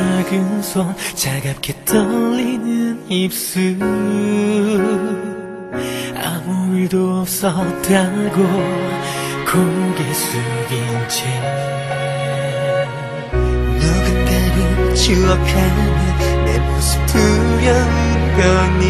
작은 손 차갑게 떨리는 입술. 아무 일도 없었다고 고개 숙인 채. 누군가는 추억하는 내 모습 두려운 거니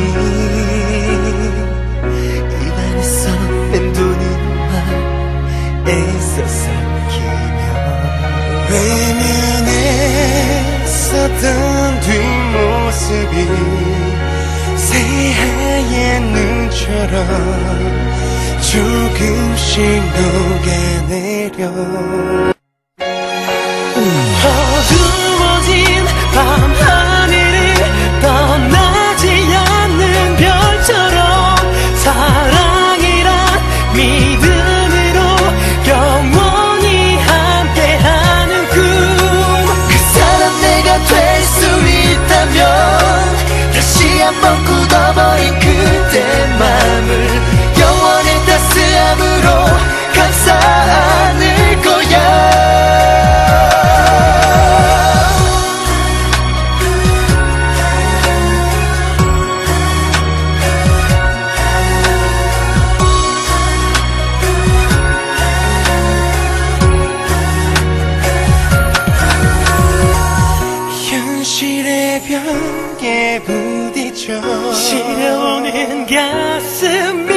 시하얀 눈처럼 조금씩 녹아내려. 새벽에 부딪혀 시려오는 가슴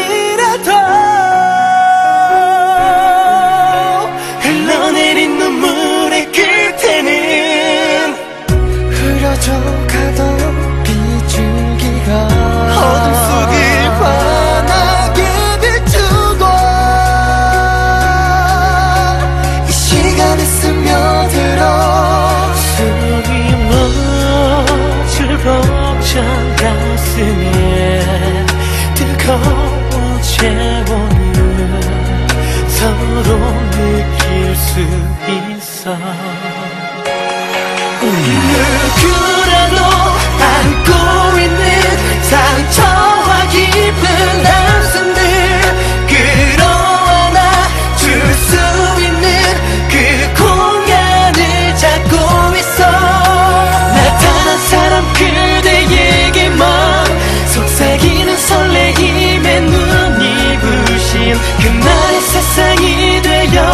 거워채오는 서로 느낄 수 있어. 在一堆有。